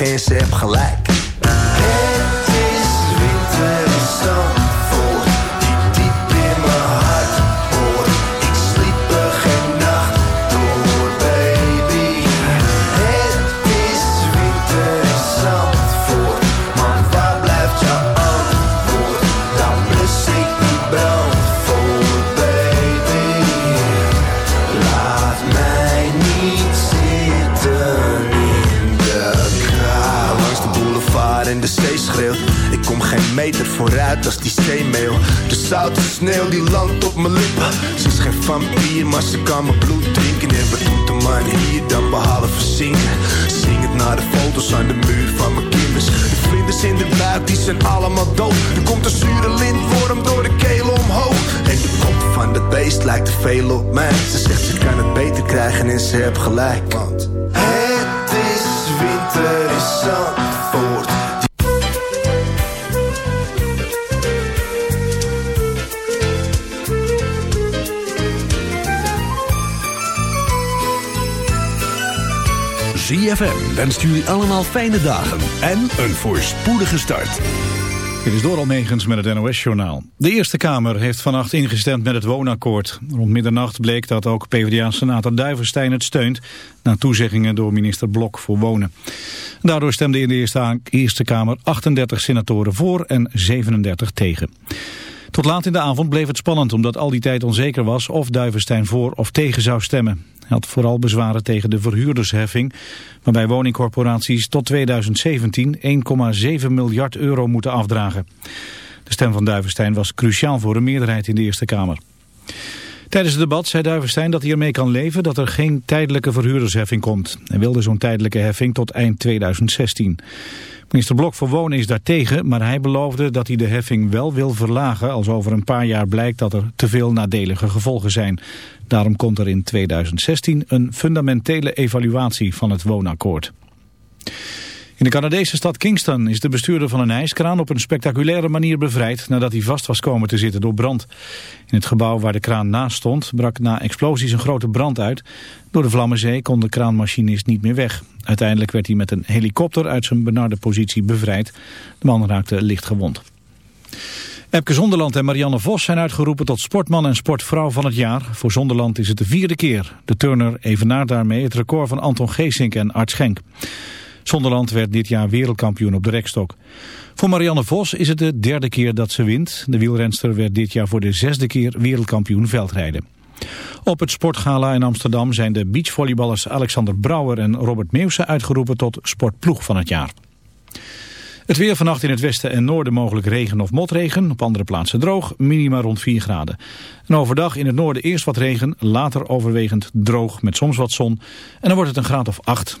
ejes ZFM wenst jullie allemaal fijne dagen en een voorspoedige start. Dit is door Almegens met het NOS-journaal. De Eerste Kamer heeft vannacht ingestemd met het woonakkoord. Rond middernacht bleek dat ook PvdA-senator Duivenstein het steunt... na toezeggingen door minister Blok voor Wonen. Daardoor stemden in de eerste Kamer 38 senatoren voor en 37 tegen. Tot laat in de avond bleef het spannend omdat al die tijd onzeker was... of Duivenstein voor of tegen zou stemmen. Hij had vooral bezwaren tegen de verhuurdersheffing... waarbij woningcorporaties tot 2017 1,7 miljard euro moeten afdragen. De stem van Duivenstein was cruciaal voor een meerderheid in de Eerste Kamer. Tijdens het debat zei Duivenstein dat hij ermee kan leven dat er geen tijdelijke verhuurdersheffing komt. Hij wilde zo'n tijdelijke heffing tot eind 2016. Minister Blok voor Wonen is daartegen, maar hij beloofde dat hij de heffing wel wil verlagen als over een paar jaar blijkt dat er te veel nadelige gevolgen zijn. Daarom komt er in 2016 een fundamentele evaluatie van het woonakkoord. In de Canadese stad Kingston is de bestuurder van een ijskraan op een spectaculaire manier bevrijd nadat hij vast was komen te zitten door brand. In het gebouw waar de kraan naast stond brak na explosies een grote brand uit. Door de vlammenzee kon de kraanmachinist niet meer weg. Uiteindelijk werd hij met een helikopter uit zijn benarde positie bevrijd. De man raakte licht gewond. Epke Zonderland en Marianne Vos zijn uitgeroepen tot sportman en sportvrouw van het jaar. Voor Zonderland is het de vierde keer. De turner evenaart daarmee het record van Anton Geesink en Art Schenk. Zonderland werd dit jaar wereldkampioen op de rekstok. Voor Marianne Vos is het de derde keer dat ze wint. De wielrenster werd dit jaar voor de zesde keer wereldkampioen veldrijden. Op het sportgala in Amsterdam zijn de beachvolleyballers Alexander Brouwer en Robert Meeuwse uitgeroepen tot sportploeg van het jaar. Het weer vannacht in het westen en noorden mogelijk regen of motregen. Op andere plaatsen droog, minima rond 4 graden. En overdag in het noorden eerst wat regen, later overwegend droog met soms wat zon. En dan wordt het een graad of 8.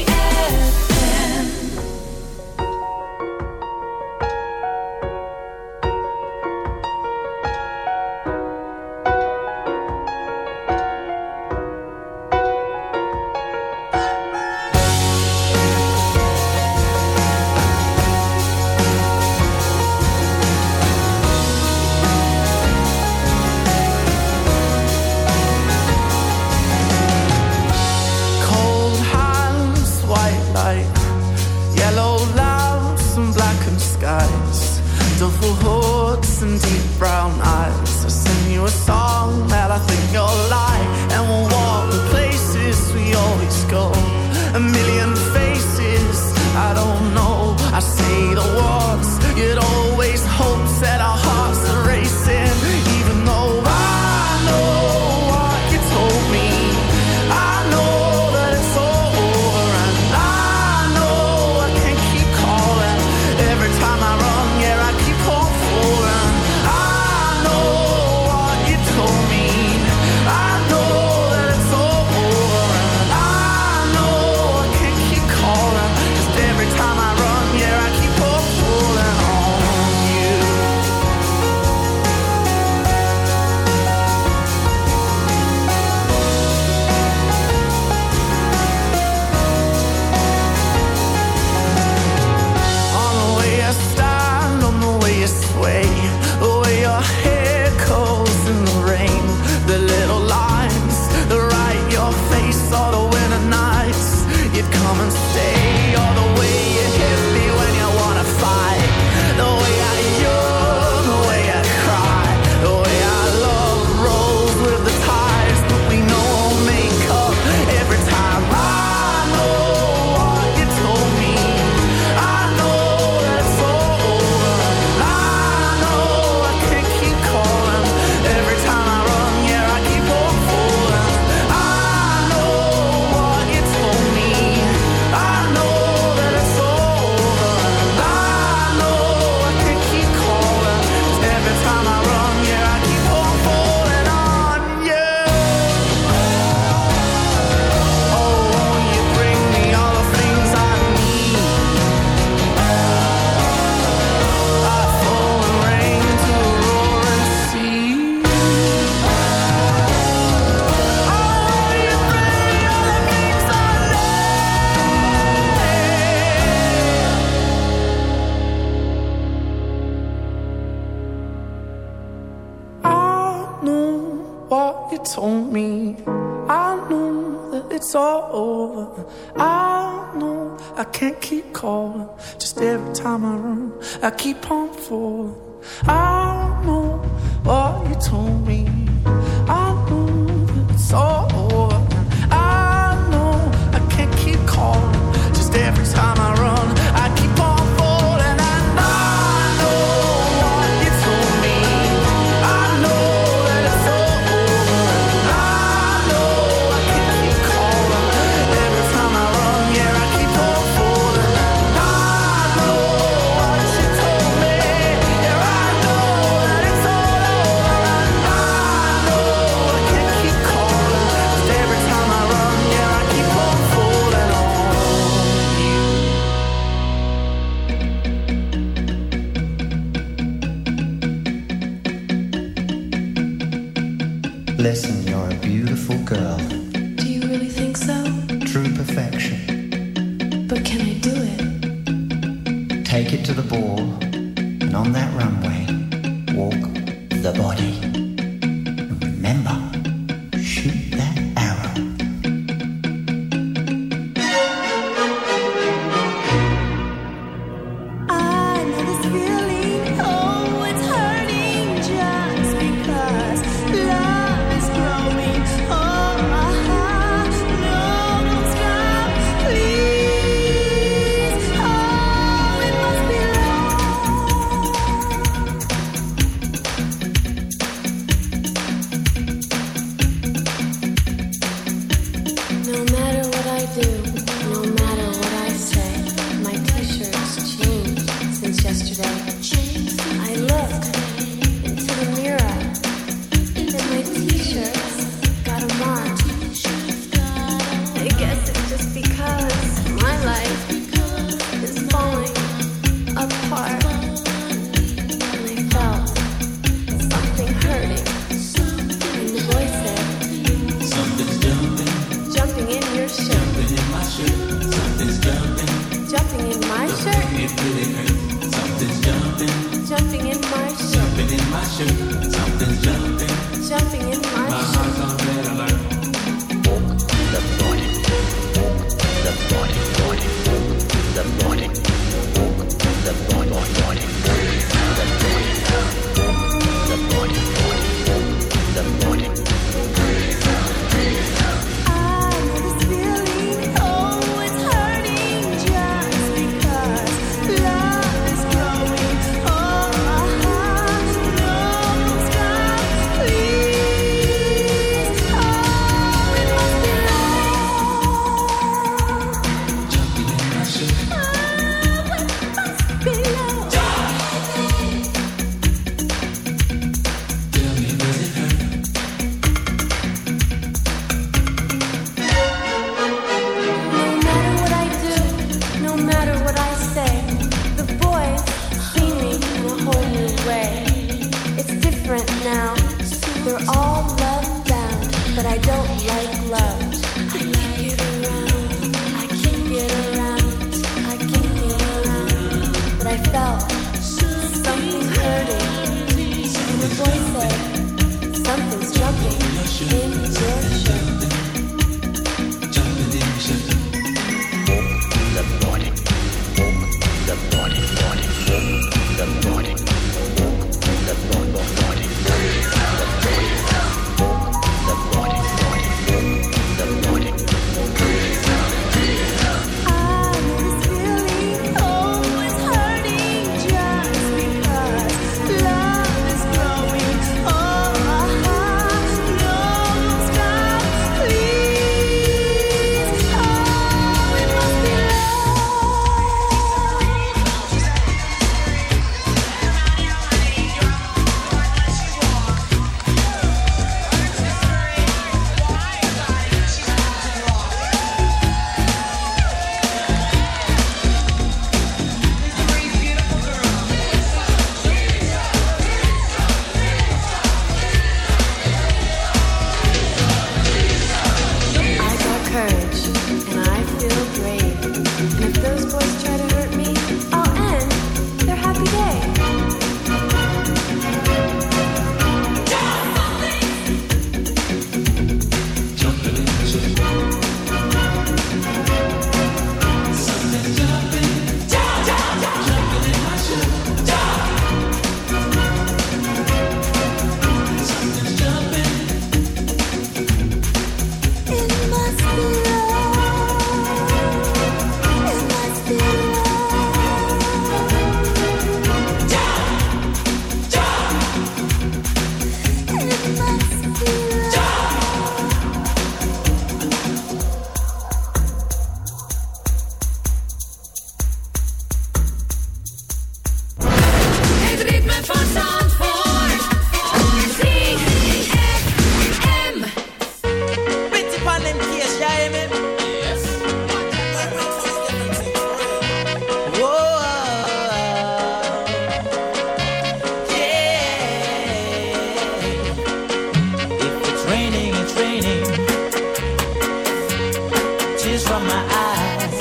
tears from my eyes.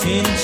Since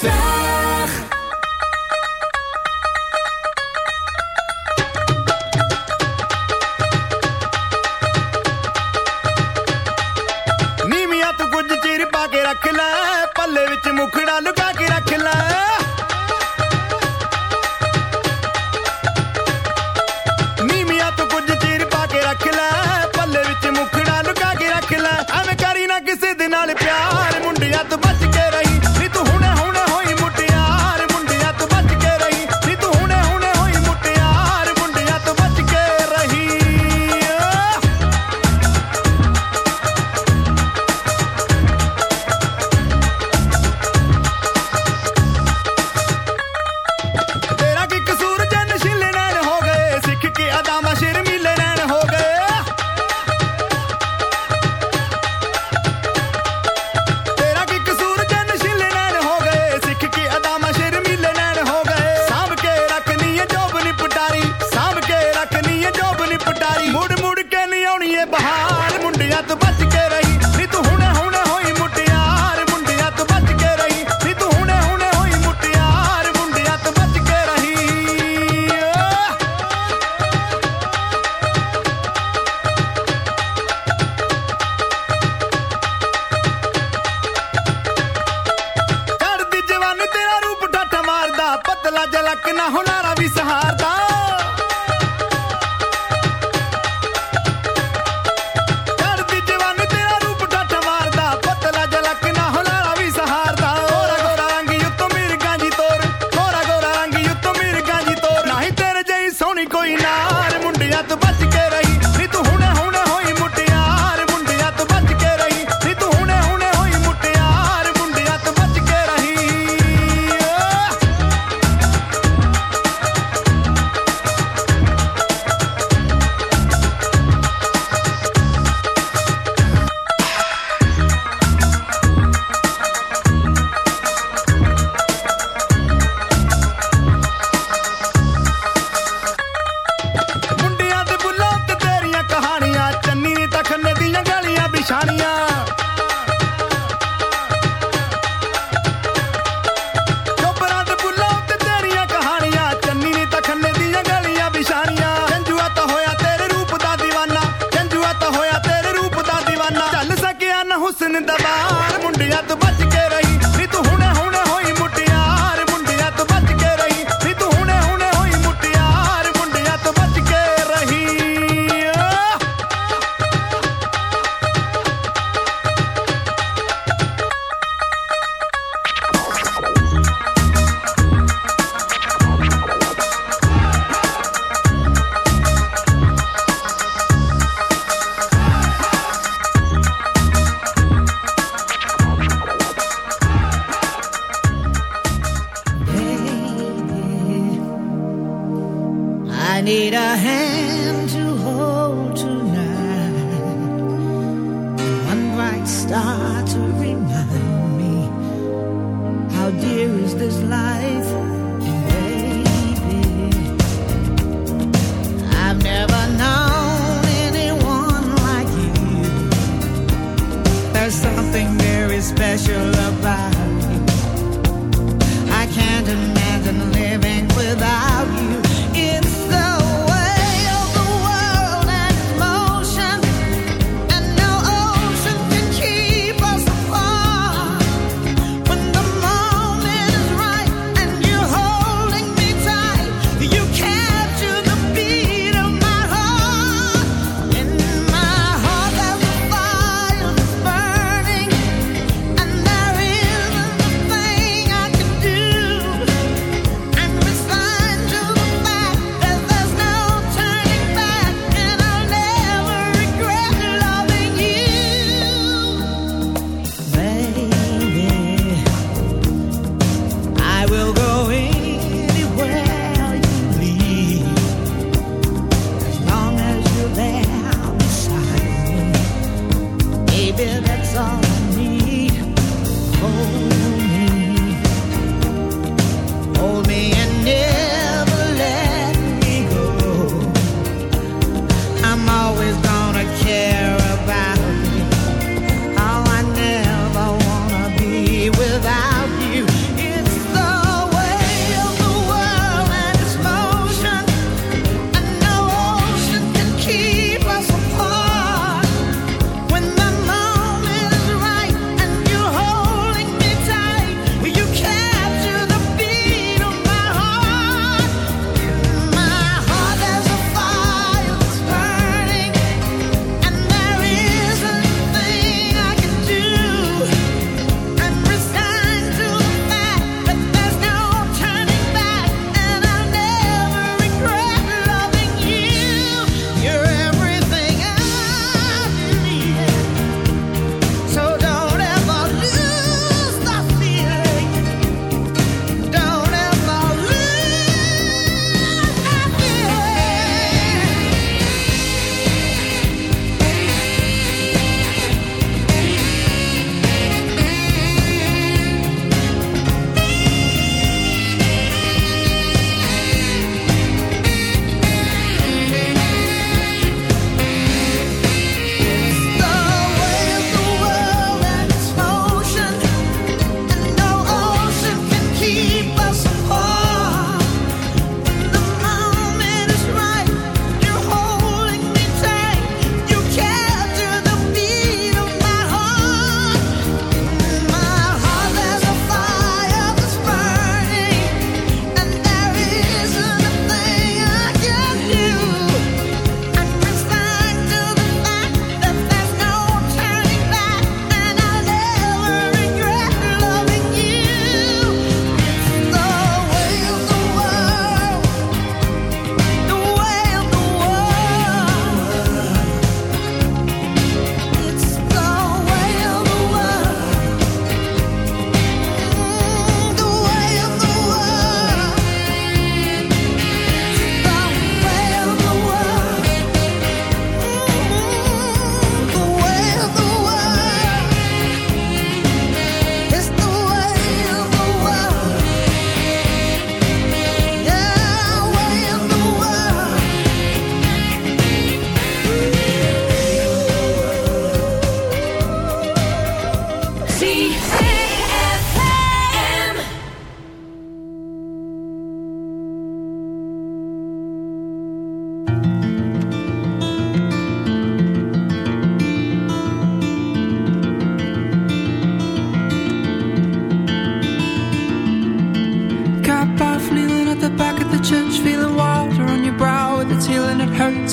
Drive.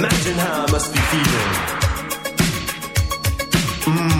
Imagine how I must be feeling. Mm.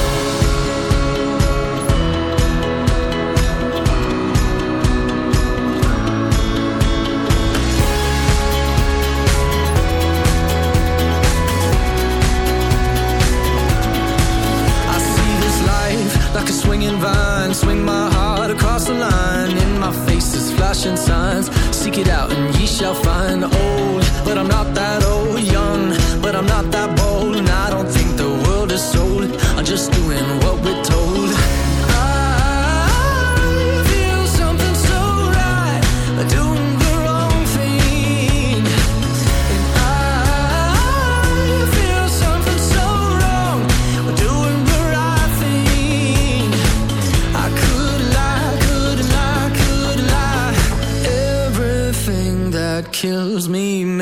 it out.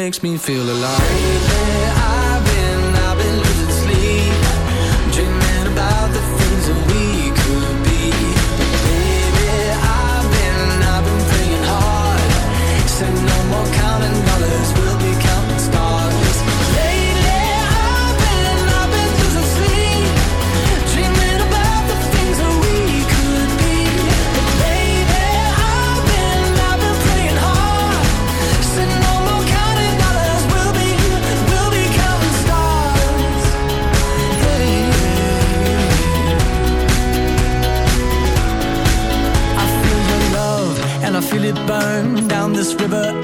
makes me feel alive. this river